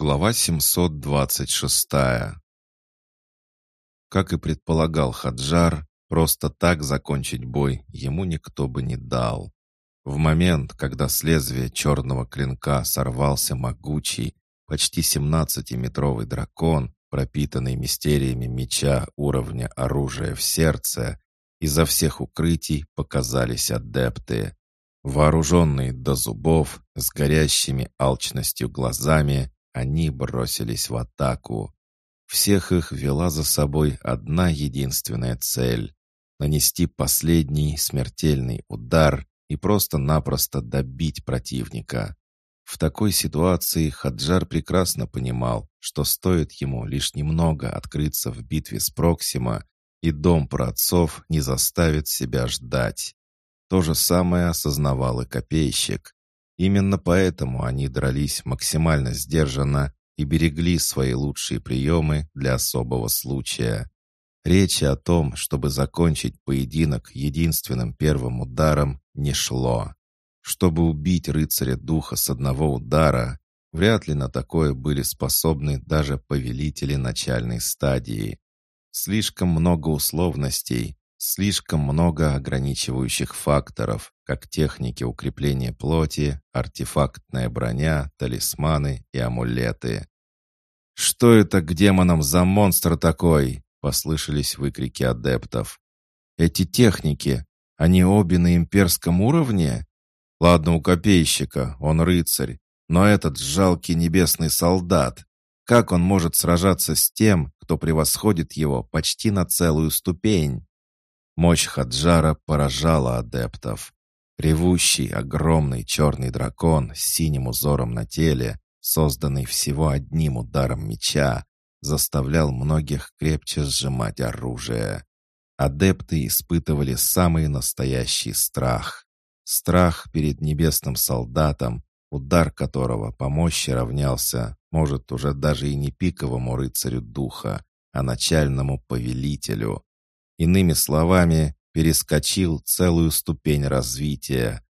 Глава 726 Как и предполагал Хаджар, просто так закончить бой ему никто бы не дал. В момент, когда с лезвия черного клинка сорвался могучий, почти 17-метровый дракон, пропитанный мистериями меча уровня оружия в сердце, изо всех укрытий показались адепты. Вооруженные до зубов, с горящими алчностью глазами, они бросились в атаку. Всех их вела за собой одна единственная цель — нанести последний смертельный удар и просто-напросто добить противника. В такой ситуации Хаджар прекрасно понимал, что стоит ему лишь немного открыться в битве с Проксима, и дом праотцов не заставит себя ждать. То же самое осознавал и копейщик. Именно поэтому они дрались максимально сдержанно и берегли свои лучшие приемы для особого случая. Речи о том, чтобы закончить поединок единственным первым ударом, не шло. Чтобы убить рыцаря духа с одного удара, вряд ли на такое были способны даже повелители начальной стадии. Слишком много условностей, Слишком много ограничивающих факторов, как техники укрепления плоти, артефактная броня, талисманы и амулеты. «Что это к демонам за монстр такой?» — послышались выкрики адептов. «Эти техники, они обе на имперском уровне? Ладно, у копейщика, он рыцарь, но этот жалкий небесный солдат. Как он может сражаться с тем, кто превосходит его почти на целую ступень?» Мощь Хаджара поражала адептов. Ревущий, огромный черный дракон с синим узором на теле, созданный всего одним ударом меча, заставлял многих крепче сжимать оружие. Адепты испытывали самый настоящий страх. Страх перед небесным солдатом, удар которого по мощи равнялся, может, уже даже и не пиковому рыцарю духа, а начальному повелителю. Иными словами, перескочил целую ступень развития.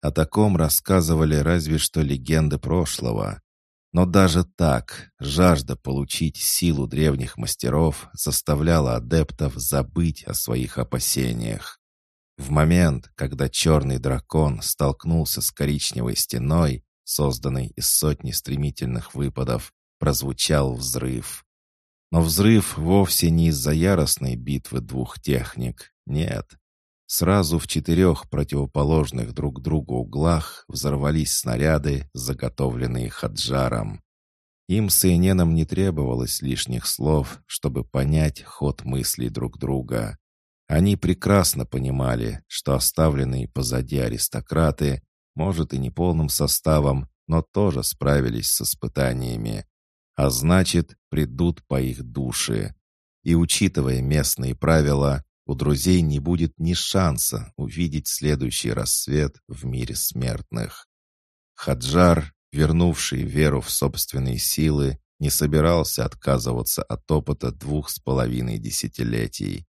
О таком рассказывали разве что легенды прошлого. Но даже так, жажда получить силу древних мастеров заставляла адептов забыть о своих опасениях. В момент, когда черный дракон столкнулся с коричневой стеной, созданной из сотни стремительных выпадов, прозвучал взрыв. Но взрыв вовсе не из-за яростной битвы двух техник. Нет. Сразу в четырех противоположных друг другу углах взорвались снаряды, заготовленные Хаджаром. Им с Эйненом не требовалось лишних слов, чтобы понять ход мыслей друг друга. Они прекрасно понимали, что оставленные позади аристократы, может и не полным составом, но тоже справились с испытаниями а значит, придут по их душе. И учитывая местные правила, у друзей не будет ни шанса увидеть следующий рассвет в мире смертных. Хаджар, вернувший веру в собственные силы, не собирался отказываться от опыта двух с половиной десятилетий.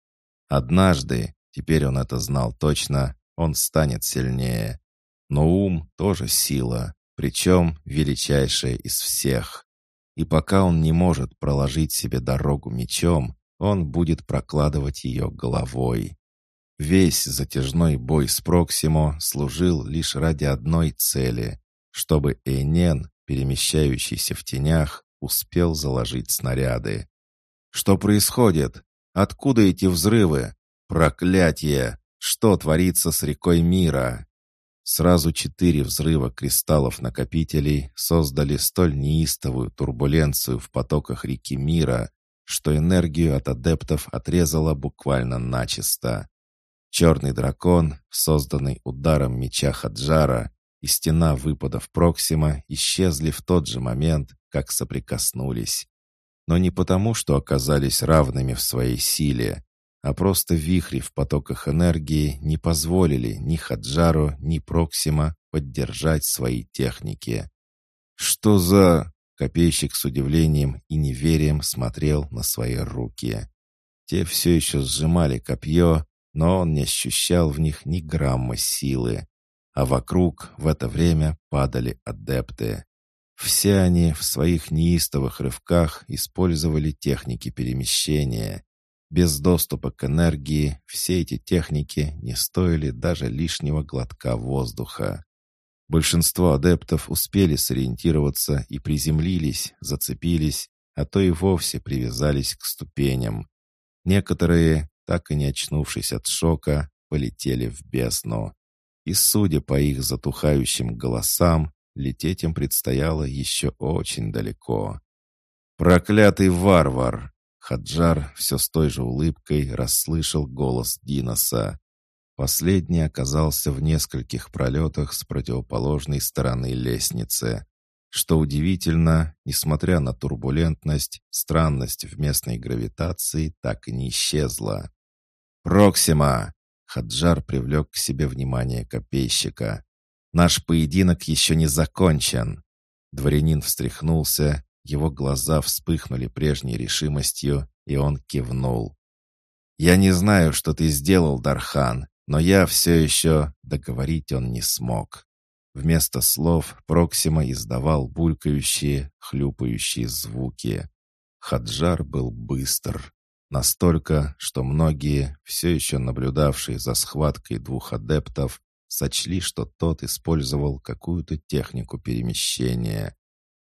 Однажды, теперь он это знал точно, он станет сильнее. Но ум тоже сила, причем величайшая из всех. И пока он не может проложить себе дорогу мечом, он будет прокладывать ее головой. Весь затяжной бой с Проксимо служил лишь ради одной цели, чтобы Эйнен, перемещающийся в тенях, успел заложить снаряды. «Что происходит? Откуда эти взрывы? Проклятие! Что творится с рекой мира?» Сразу четыре взрыва кристаллов-накопителей создали столь неистовую турбуленцию в потоках реки мира, что энергию от адептов отрезала буквально начисто. Черный дракон, созданный ударом меча Хаджара, и стена выпадов Проксима исчезли в тот же момент, как соприкоснулись. Но не потому, что оказались равными в своей силе а просто вихри в потоках энергии не позволили ни Хаджару, ни Проксима поддержать свои техники. «Что за...» — копейщик с удивлением и неверием смотрел на свои руки. Те все еще сжимали копье, но он не ощущал в них ни грамма силы, а вокруг в это время падали адепты. Все они в своих неистовых рывках использовали техники перемещения. Без доступа к энергии все эти техники не стоили даже лишнего глотка воздуха. Большинство адептов успели сориентироваться и приземлились, зацепились, а то и вовсе привязались к ступеням. Некоторые, так и не очнувшись от шока, полетели в бездну. И, судя по их затухающим голосам, лететь им предстояло еще очень далеко. «Проклятый варвар!» Хаджар все с той же улыбкой расслышал голос Диноса. Последний оказался в нескольких пролетах с противоположной стороны лестницы. Что удивительно, несмотря на турбулентность, странность в местной гравитации так и не исчезла. «Проксима!» Хаджар привлек к себе внимание копейщика. «Наш поединок еще не закончен!» Дворянин встряхнулся, его глаза вспыхнули прежней решимостью, и он кивнул. «Я не знаю, что ты сделал, Дархан, но я все еще...» Договорить он не смог. Вместо слов Проксима издавал булькающие, хлюпающие звуки. Хаджар был быстр. Настолько, что многие, все еще наблюдавшие за схваткой двух адептов, сочли, что тот использовал какую-то технику перемещения.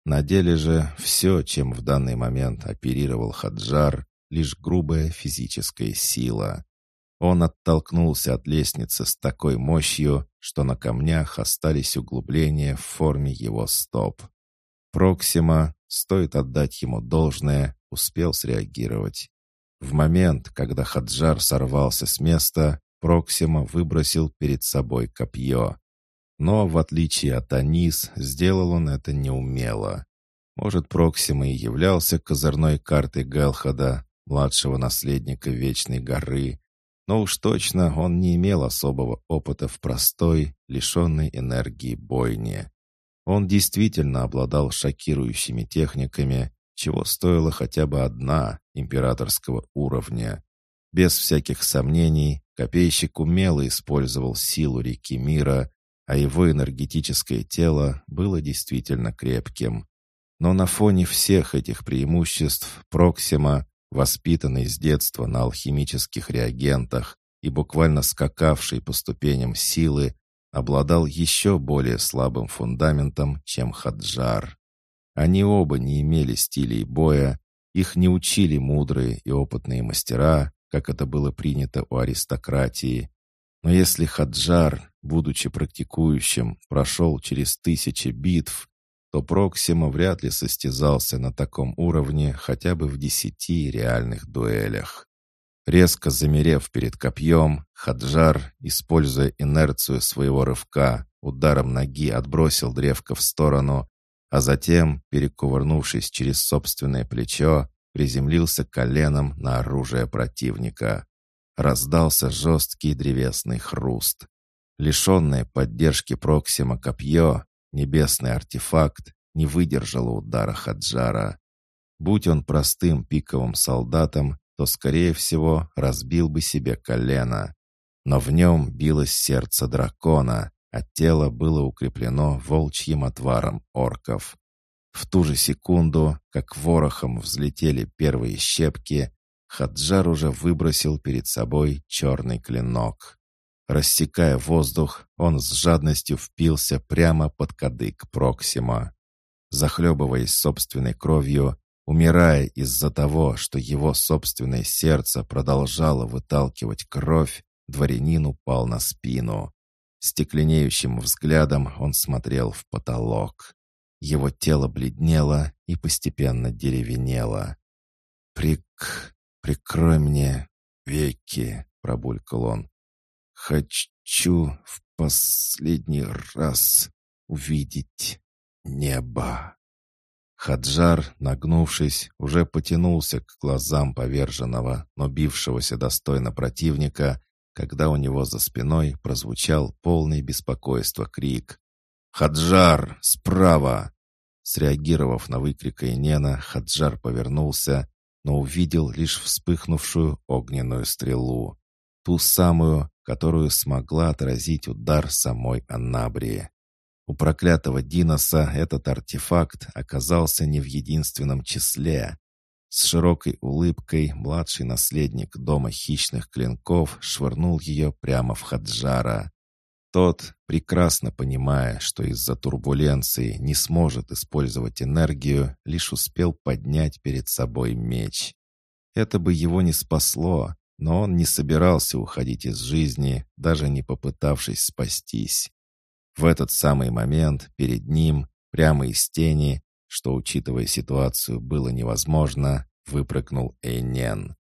На деле же все, чем в данный момент оперировал Хаджар, лишь грубая физическая сила. Он оттолкнулся от лестницы с такой мощью, что на камнях остались углубления в форме его стоп. Проксима, стоит отдать ему должное, успел среагировать. В момент, когда Хаджар сорвался с места, Проксима выбросил перед собой копье. Но, в отличие от Анис, сделал он это неумело. Может, Проксима и являлся козырной картой Гелхада, младшего наследника Вечной горы, но уж точно он не имел особого опыта в простой, лишенной энергии бойне. Он действительно обладал шокирующими техниками, чего стоила хотя бы одна императорского уровня. Без всяких сомнений, копейщик умело использовал силу реки мира, а его энергетическое тело было действительно крепким. Но на фоне всех этих преимуществ Проксима, воспитанный с детства на алхимических реагентах и буквально скакавший по ступеням силы, обладал еще более слабым фундаментом, чем Хаджар. Они оба не имели стилей боя, их не учили мудрые и опытные мастера, как это было принято у аристократии. Но если Хаджар, будучи практикующим, прошел через тысячи битв, то Проксима вряд ли состязался на таком уровне хотя бы в десяти реальных дуэлях. Резко замерев перед копьем, Хаджар, используя инерцию своего рывка, ударом ноги отбросил древко в сторону а затем, перекувырнувшись через собственное плечо, приземлился коленом на оружие противника. Раздался жесткий древесный хруст. Лишенное поддержки Проксима копье, небесный артефакт, не выдержало удара Хаджара. Будь он простым пиковым солдатом, то, скорее всего, разбил бы себе колено. Но в нем билось сердце дракона, а тело было укреплено волчьим отваром орков. В ту же секунду, как ворохом взлетели первые щепки, Хаджар уже выбросил перед собой черный клинок. Рассекая воздух, он с жадностью впился прямо под кадык Проксима. Захлебываясь собственной кровью, умирая из-за того, что его собственное сердце продолжало выталкивать кровь, дворянин упал на спину. Стекленеющим взглядом он смотрел в потолок. Его тело бледнело и постепенно деревенело. «Прик... прикрой мне веки», — пробулькал он. «Хочу в последний раз увидеть небо». Хаджар, нагнувшись, уже потянулся к глазам поверженного, но бившегося достойно противника, когда у него за спиной прозвучал полный беспокойства крик. «Хаджар! Справа!» Среагировав на выкрик Инена, Хаджар повернулся, но увидел лишь вспыхнувшую огненную стрелу. Ту самую, которую смогла отразить удар самой Аннабрии. У проклятого Диноса этот артефакт оказался не в единственном числе. С широкой улыбкой младший наследник дома хищных клинков швырнул ее прямо в Хаджара. Тот, прекрасно понимая, что из-за турбуленции не сможет использовать энергию, лишь успел поднять перед собой меч. Это бы его не спасло, но он не собирался уходить из жизни, даже не попытавшись спастись. В этот самый момент перед ним, прямо из тени, что, учитывая ситуацию, было невозможно, выпрыгнул Эйнен.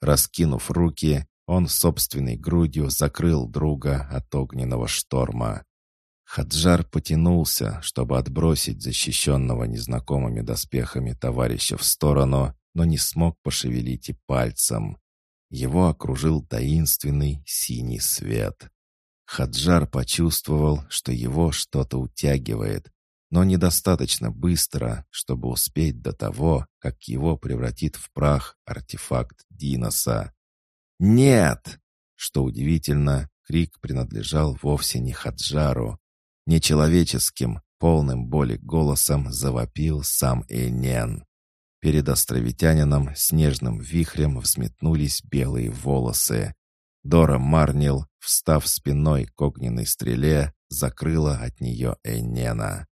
Раскинув руки, он собственной грудью закрыл друга от огненного шторма. Хаджар потянулся, чтобы отбросить защищенного незнакомыми доспехами товарища в сторону, но не смог пошевелить и пальцем. Его окружил таинственный синий свет. Хаджар почувствовал, что его что-то утягивает, но недостаточно быстро, чтобы успеть до того, как его превратит в прах артефакт Диноса. «Нет!» Что удивительно, крик принадлежал вовсе не Хаджару. Нечеловеческим, полным боли голосом завопил сам Эйнен. Перед островитянином снежным вихрем взметнулись белые волосы. Дора Марнил, встав спиной к огненной стреле, закрыла от нее Эйнена.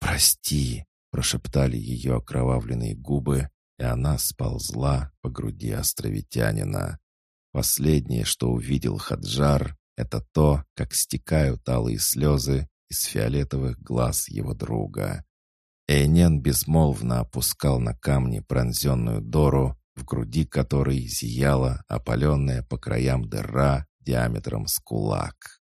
«Прости!» — прошептали ее окровавленные губы, и она сползла по груди островитянина. Последнее, что увидел Хаджар, это то, как стекают алые слезы из фиолетовых глаз его друга. Эйнен безмолвно опускал на камни пронзенную Дору, в груди которой зияла опаленная по краям дыра диаметром с кулак.